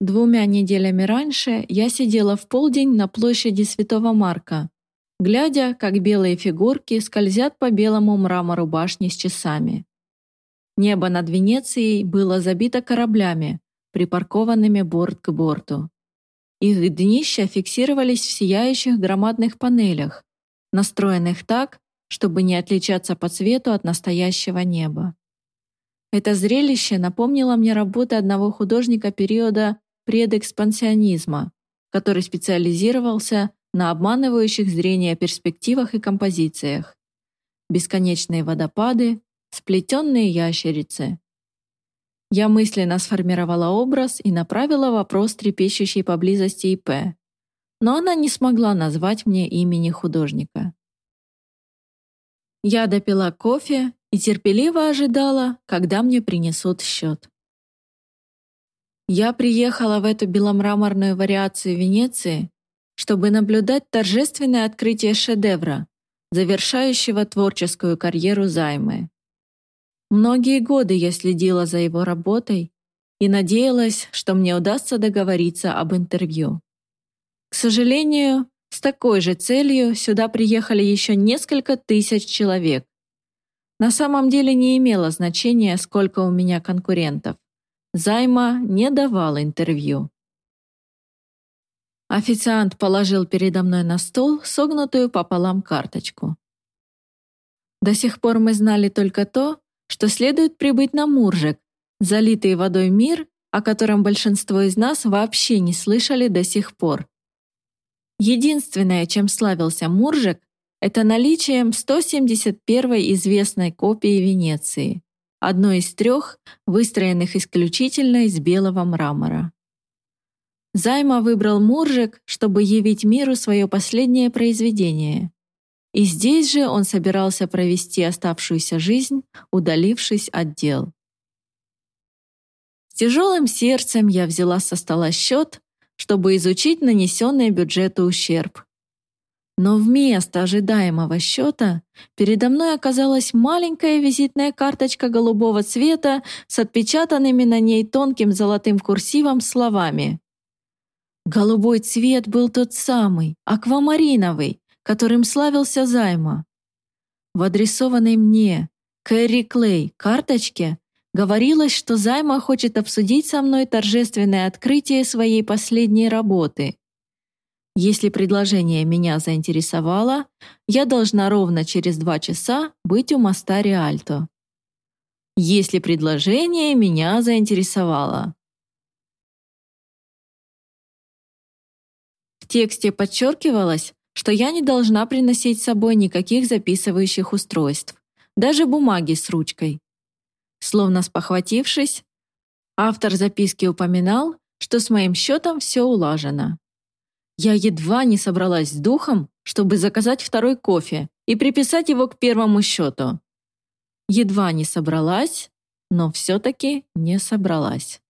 Двумя неделями раньше я сидела в полдень на площади Святого Марка, глядя, как белые фигурки скользят по белому мрамору башни с часами. Небо над Венецией было забито кораблями, припаркованными борт к борту. Их днища фиксировались в сияющих громадных панелях, настроенных так, чтобы не отличаться по цвету от настоящего неба. Это зрелище напомнило мне работы одного художника периода предэкспансионизма, который специализировался на обманывающих зрение перспективах и композициях. Бесконечные водопады, сплетенные ящерицы. Я мысленно сформировала образ и направила вопрос трепещущей поблизости ИП, но она не смогла назвать мне имени художника. Я допила кофе и терпеливо ожидала, когда мне принесут счет. Я приехала в эту беломраморную вариацию Венеции, чтобы наблюдать торжественное открытие шедевра, завершающего творческую карьеру Займы. Многие годы я следила за его работой и надеялась, что мне удастся договориться об интервью. К сожалению, с такой же целью сюда приехали еще несколько тысяч человек. На самом деле не имело значения, сколько у меня конкурентов. Займа не давал интервью. Официант положил передо мной на стол согнутую пополам карточку. До сих пор мы знали только то, что следует прибыть на Муржик, залитый водой мир, о котором большинство из нас вообще не слышали до сих пор. Единственное, чем славился Муржик, это наличием 171 известной копии Венеции одно из трех, выстроенных исключительно из белого мрамора. Займа выбрал Муржик, чтобы явить миру свое последнее произведение. И здесь же он собирался провести оставшуюся жизнь, удалившись от дел. С тяжелым сердцем я взяла со стола счет, чтобы изучить нанесенный бюджету ущерб. Но вместо ожидаемого счета передо мной оказалась маленькая визитная карточка голубого цвета с отпечатанными на ней тонким золотым курсивом словами. Голубой цвет был тот самый, аквамариновый, которым славился Займа. В адресованной мне, Кэрри Клей, карточке говорилось, что Займа хочет обсудить со мной торжественное открытие своей последней работы — если предложение меня заинтересовало, я должна ровно через два часа быть у моста Риальто. Если предложение меня заинтересовало. В тексте подчеркивалось, что я не должна приносить с собой никаких записывающих устройств, даже бумаги с ручкой. Словно спохватившись, автор записки упоминал, что с моим счетом все улажено. Я едва не собралась с духом, чтобы заказать второй кофе и приписать его к первому счету. Едва не собралась, но все-таки не собралась.